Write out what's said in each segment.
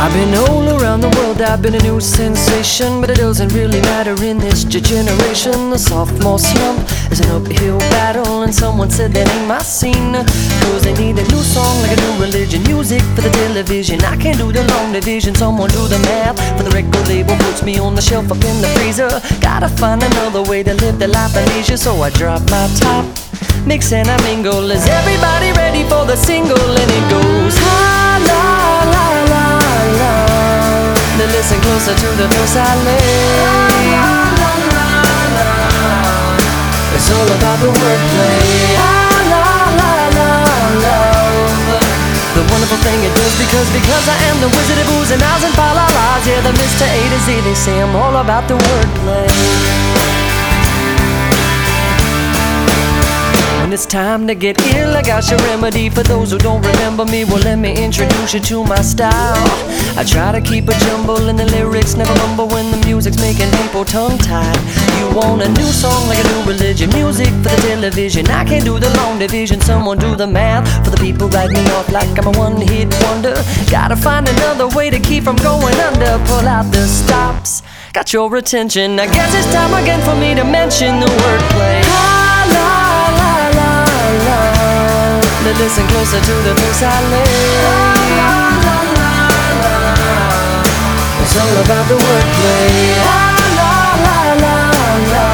I've been all around the world, I've been a new sensation, but it doesn't really matter in this generation. The sophomore slump is an uphill battle, and someone said that ain't my scene. Cause they need a new song, like a new religion, music for the television. I can't do the long division, someone do the math. For the record label puts me on the shelf up in the freezer. Gotta find another way to live the life of leisure, so I drop my top. Mix and I mingle. Is everybody ready for the single? And it goes, ha closer to the notes I lay. It's all about the wordplay. The wonderful thing it does because because I am the wizard of oohs and ahs and fa la la's. Yeah, the Mr. A to Z. They say I'm all about the wordplay. It's time to get ill, I got your remedy for those who don't remember me. Well, let me introduce you to my style. I try to keep a jumble in the lyrics, never mumble when the music's making people tongue tied. You want a new song like a new religion, music for the television. I can't do the long division, someone do the math for the people write me off like I'm a one hit wonder. Gotta find another way to keep from going under. Pull out the stops, got your attention. I guess it's time again for me to mention the wordplay. Listen closer to the notes I lay. It's all about the wordplay. La, la, la, la.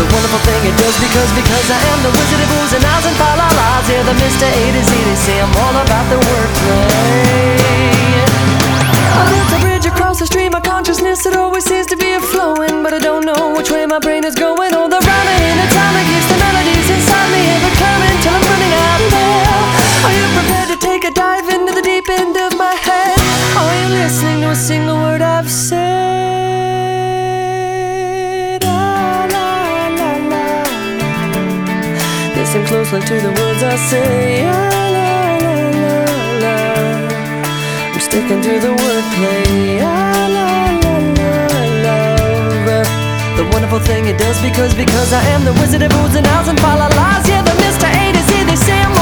The wonderful thing it does because because I am the wizard of oohs and ahs and fa la la's. Yeah, the Mr. A to Z. They say I'm all about the wordplay. I built a bridge across the stream of consciousness. It always seems to be a flowing, but I don't know which way my brain is going. Listen closely to the words I say. La, la, la, la. I'm sticking to the wordplay. La, la, la, love. The wonderful thing it does because because I am the wizard of oohs and ahs and la la's. Yeah, the Mr. A to Z. They say I'm